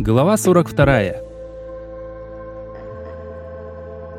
Глава 42.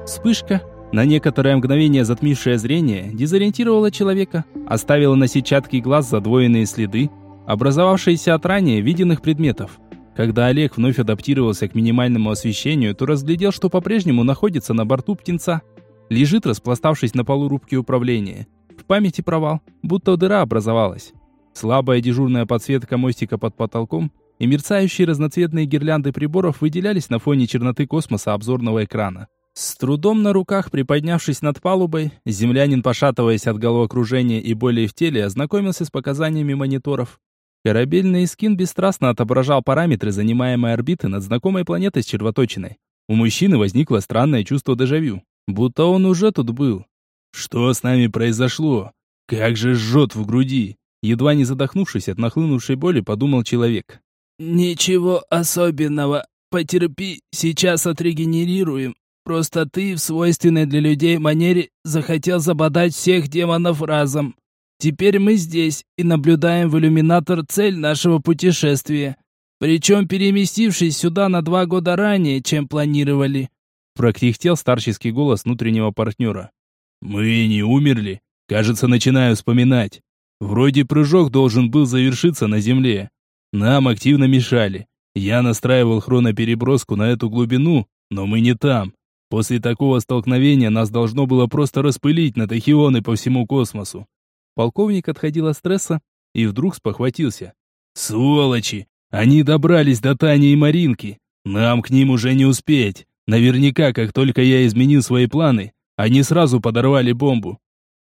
Вспышка, на некоторое мгновение затмившее зрение, дезориентировала человека, оставила на сетчатке глаз задвоенные следы, образовавшиеся от ранее виденных предметов. Когда Олег вновь адаптировался к минимальному освещению, то разглядел, что по-прежнему находится на борту птенца. Лежит, распластавшись на полу рубки управления. В памяти провал, будто дыра образовалась. Слабая дежурная подсветка мостика под потолком и мерцающие разноцветные гирлянды приборов выделялись на фоне черноты космоса обзорного экрана. С трудом на руках приподнявшись над палубой, землянин, пошатываясь от головокружения и боли в теле, ознакомился с показаниями мониторов. Корабельный скин бесстрастно отображал параметры занимаемой орбиты над знакомой планетой с червоточиной. У мужчины возникло странное чувство дежавю, будто он уже тут был. «Что с нами произошло? Как же жжет в груди!» Едва не задохнувшись от нахлынувшей боли, подумал человек. «Ничего особенного. Потерпи, сейчас отрегенерируем. Просто ты в свойственной для людей манере захотел забодать всех демонов разом. Теперь мы здесь и наблюдаем в иллюминатор цель нашего путешествия. Причем переместившись сюда на два года ранее, чем планировали». Прокряхтел старческий голос внутреннего партнера. «Мы не умерли. Кажется, начинаю вспоминать. Вроде прыжок должен был завершиться на Земле. Нам активно мешали. Я настраивал хронопереброску на эту глубину, но мы не там. После такого столкновения нас должно было просто распылить на тахионы по всему космосу. Полковник отходил от стресса и вдруг спохватился. Сволочи! Они добрались до Тани и Маринки. Нам к ним уже не успеть. Наверняка, как только я изменил свои планы, они сразу подорвали бомбу.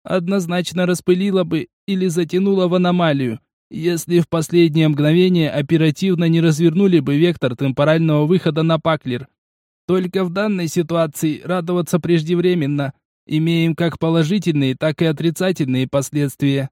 Однозначно распылила бы или затянула в аномалию, если в последнее мгновение оперативно не развернули бы вектор темпорального выхода на Паклер. Только в данной ситуации радоваться преждевременно. Имеем как положительные, так и отрицательные последствия.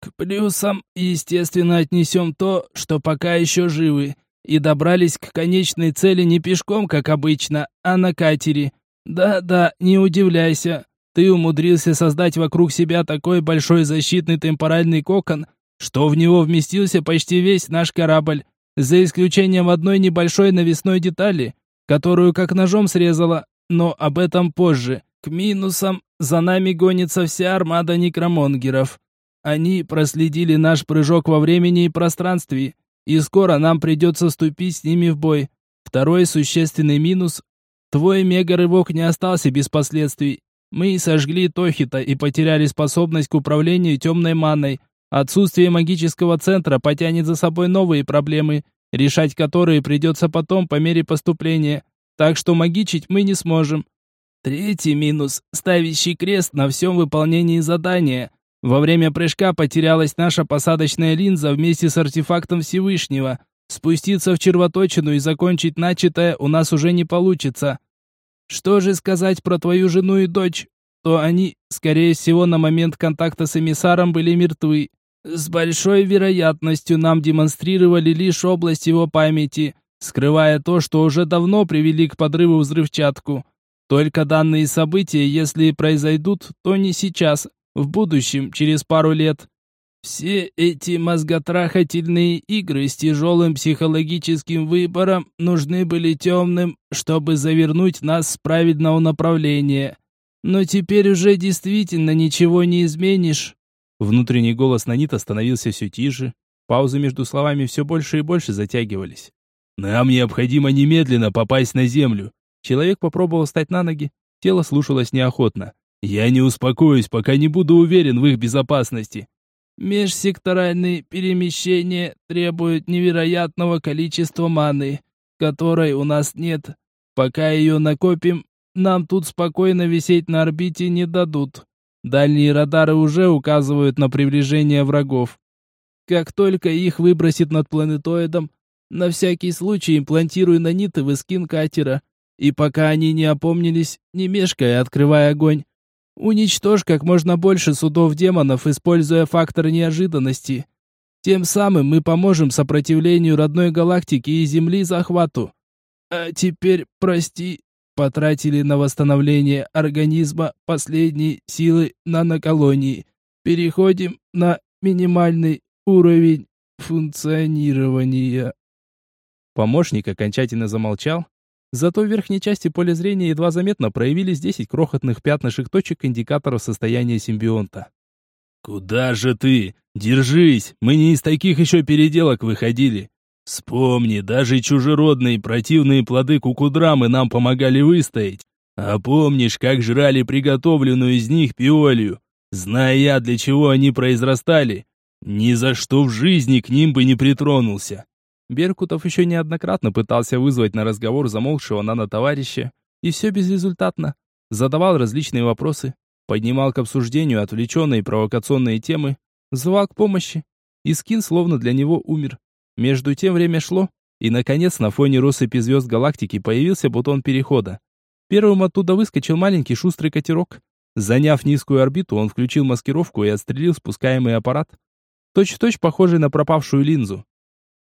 К плюсам, естественно, отнесем то, что пока еще живы, и добрались к конечной цели не пешком, как обычно, а на катере. Да-да, не удивляйся. Ты умудрился создать вокруг себя такой большой защитный темпоральный кокон, что в него вместился почти весь наш корабль, за исключением одной небольшой навесной детали, которую как ножом срезала, но об этом позже. К минусам за нами гонится вся армада некромонгеров. Они проследили наш прыжок во времени и пространстве, и скоро нам придется вступить с ними в бой. Второй существенный минус – твой мега-рывок не остался без последствий. Мы сожгли Тохита и потеряли способность к управлению темной маной, Отсутствие магического центра потянет за собой новые проблемы, решать которые придется потом по мере поступления, так что магичить мы не сможем. Третий минус, ставящий крест на всем выполнении задания. Во время прыжка потерялась наша посадочная линза вместе с артефактом Всевышнего. Спуститься в червоточину и закончить начатое у нас уже не получится. Что же сказать про твою жену и дочь? То они, скорее всего, на момент контакта с эмиссаром были мертвы. С большой вероятностью нам демонстрировали лишь область его памяти, скрывая то, что уже давно привели к подрыву взрывчатку. Только данные события, если и произойдут, то не сейчас, в будущем, через пару лет. Все эти мозготрахательные игры с тяжелым психологическим выбором нужны были темным, чтобы завернуть нас с праведного направления. Но теперь уже действительно ничего не изменишь. Внутренний голос Нанита становился все тише, паузы между словами все больше и больше затягивались. «Нам необходимо немедленно попасть на землю!» Человек попробовал встать на ноги, тело слушалось неохотно. «Я не успокоюсь, пока не буду уверен в их безопасности!» «Межсекторальные перемещения требуют невероятного количества маны, которой у нас нет. Пока ее накопим, нам тут спокойно висеть на орбите не дадут. Дальние радары уже указывают на приближение врагов. Как только их выбросит над планетоидом, на всякий случай имплантирую наниты в эскин катера. И пока они не опомнились, не мешкая, открывая огонь. Уничтожь как можно больше судов демонов, используя фактор неожиданности. Тем самым мы поможем сопротивлению родной галактики и Земли захвату. А теперь, прости, потратили на восстановление организма последние силы наноколонии. Переходим на минимальный уровень функционирования. Помощник окончательно замолчал, зато в верхней части поля зрения едва заметно проявились 10 крохотных пятнышек точек индикаторов состояния симбионта. «Куда же ты? Держись! Мы не из таких еще переделок выходили. Вспомни, даже чужеродные противные плоды кукудрамы нам помогали выстоять. А помнишь, как жрали приготовленную из них пиолию? Зная я, для чего они произрастали, ни за что в жизни к ним бы не притронулся. Беркутов еще неоднократно пытался вызвать на разговор замолкшего нано-товарища, и все безрезультатно. Задавал различные вопросы, поднимал к обсуждению отвлеченные провокационные темы, звал к помощи. И скин словно для него умер. Между тем время шло, и, наконец, на фоне россыпи звезд галактики появился бутон перехода. Первым оттуда выскочил маленький шустрый катерок. Заняв низкую орбиту, он включил маскировку и отстрелил спускаемый аппарат, точь-в-точь -точь похожий на пропавшую линзу.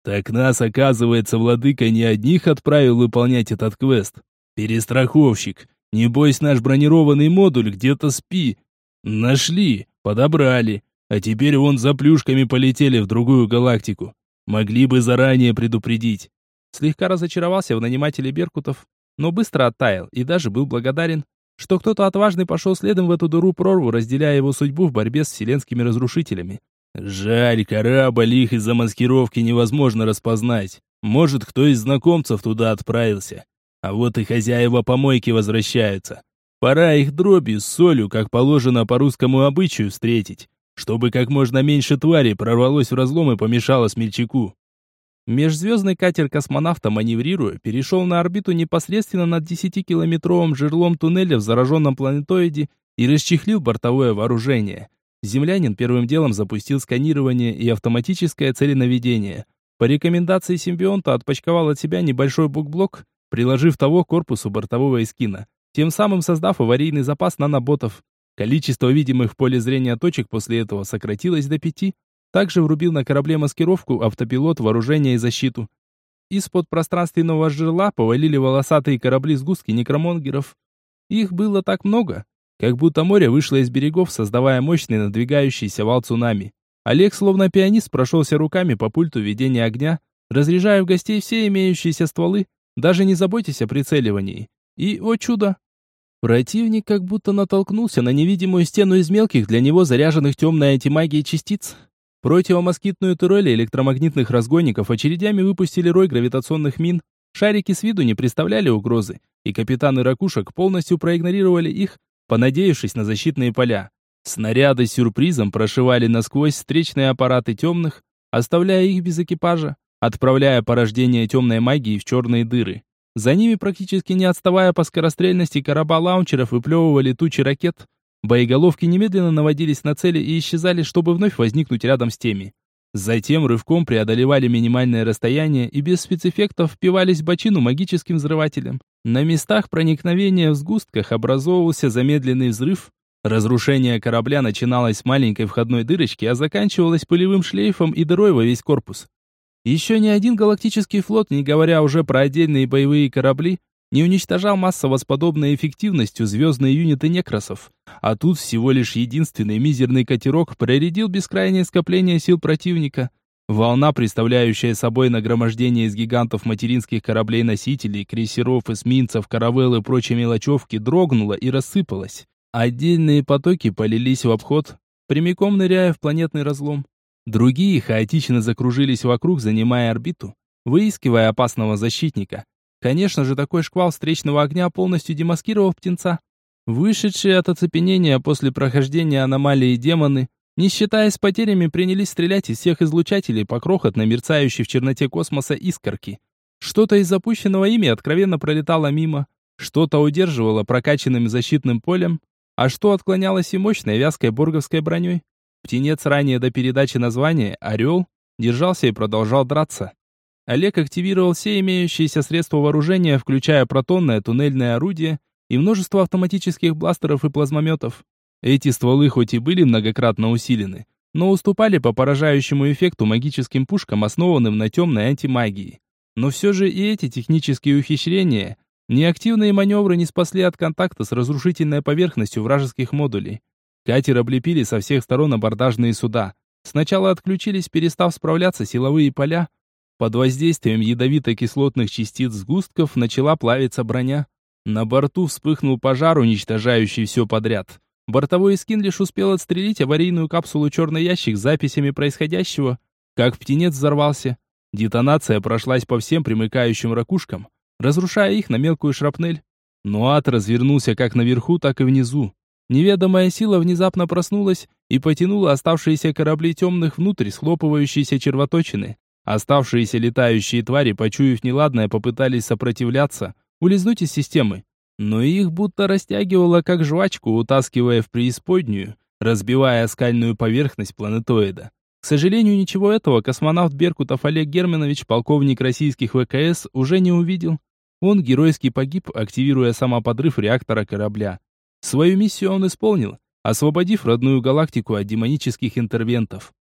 Так нас, оказывается, владыка не одних отправил выполнять этот квест. Перестраховщик. Небось, наш бронированный модуль где-то спи. Нашли, подобрали. А теперь вон за плюшками полетели в другую галактику. Могли бы заранее предупредить. Слегка разочаровался в нанимателе Беркутов, но быстро оттаял и даже был благодарен, что кто-то отважный пошел следом в эту дыру-прорву, разделяя его судьбу в борьбе с вселенскими разрушителями. Жаль, корабль их из-за маскировки невозможно распознать. Может, кто из знакомцев туда отправился. А вот и хозяева помойки возвращаются. Пора их дробью с солью, как положено по русскому обычаю, встретить, чтобы как можно меньше тварей прорвалось в разлом и помешало смельчаку. Межзвездный катер космонавта, маневрируя, перешел на орбиту непосредственно над 10-километровым жерлом туннеля в зараженном планетоиде и расчехлил бортовое вооружение. Землянин первым делом запустил сканирование и автоматическое целенаведение. По рекомендации симбионта отпочковал от себя небольшой букблок, приложив того к корпусу бортового эскина, тем самым создав аварийный запас наноботов. Количество видимых в поле зрения точек после этого сократилось до пяти. Также врубил на корабле маскировку, автопилот, вооружение и защиту. Из-под пространственного жерла повалили волосатые корабли сгустки некромонгеров. Их было так много, как будто море вышло из берегов, создавая мощный надвигающийся вал цунами. Олег, словно пианист, прошелся руками по пульту ведения огня, разряжая в гостей все имеющиеся стволы, даже не заботьтесь о прицеливании. И, о чудо! Противник как будто натолкнулся на невидимую стену из мелких для него заряженных темной антимагией частиц. Противомоскитную турель электромагнитных разгонников очередями выпустили рой гравитационных мин. Шарики с виду не представляли угрозы, и капитаны ракушек полностью проигнорировали их, понадеявшись на защитные поля. Снаряды с сюрпризом прошивали насквозь встречные аппараты темных, оставляя их без экипажа, отправляя порождение темной магии в черные дыры. За ними, практически не отставая по скорострельности, короба лаунчеров выплевывали тучи ракет. Боеголовки немедленно наводились на цели и исчезали, чтобы вновь возникнуть рядом с теми. Затем рывком преодолевали минимальное расстояние и без спецэффектов впивались в бочину магическим взрывателем. На местах проникновения в сгустках образовывался замедленный взрыв. Разрушение корабля начиналось с маленькой входной дырочки, а заканчивалось пылевым шлейфом и дырой во весь корпус. Еще ни один галактический флот, не говоря уже про отдельные боевые корабли, не уничтожал массово с подобной эффективностью звездные юниты некросов. А тут всего лишь единственный мизерный катерок проредил бескрайнее скопление сил противника. Волна, представляющая собой нагромождение из гигантов материнских кораблей-носителей, крейсеров, эсминцев, каравелл и прочей мелочевки, дрогнула и рассыпалась. Отдельные потоки полились в обход, прямиком ныряя в планетный разлом. Другие хаотично закружились вокруг, занимая орбиту, выискивая опасного защитника. Конечно же, такой шквал встречного огня полностью демаскировал птенца. Вышедшие от оцепенения после прохождения аномалии демоны не считаясь потерями, принялись стрелять из всех излучателей по крохотно мерцающей в черноте космоса искорки. Что-то из запущенного ими откровенно пролетало мимо, что-то удерживало прокачанным защитным полем, а что отклонялось и мощной вязкой борговской броней. Птенец ранее до передачи названия «Орел» держался и продолжал драться. Олег активировал все имеющиеся средства вооружения, включая протонное туннельное орудие и множество автоматических бластеров и плазмометов. Эти стволы хоть и были многократно усилены, но уступали по поражающему эффекту магическим пушкам, основанным на темной антимагии. Но все же и эти технические ухищрения, неактивные маневры не спасли от контакта с разрушительной поверхностью вражеских модулей. Катер облепили со всех сторон абордажные суда. Сначала отключились, перестав справляться силовые поля, Под воздействием ядовито-кислотных частиц сгустков начала плавиться броня. На борту вспыхнул пожар, уничтожающий все подряд. Бортовой эскин лишь успел отстрелить аварийную капсулу «Черный ящик» с записями происходящего, как птенец взорвался. Детонация прошлась по всем примыкающим ракушкам, разрушая их на мелкую шрапнель. Но ад развернулся как наверху, так и внизу. Неведомая сила внезапно проснулась и потянула оставшиеся корабли темных внутрь схлопывающейся червоточины. Оставшиеся летающие твари, почуяв неладное, попытались сопротивляться, улизнуть из системы но их будто растягивало как жвачку, утаскивая в преисподнюю, разбивая скальную поверхность планетоида. К сожалению, ничего этого космонавт Беркутов Олег Германович, полковник российских ВКС, уже не увидел. Он геройски погиб, активируя самоподрыв реактора корабля. Свою миссию он исполнил, освободив родную галактику от демонических интервентов.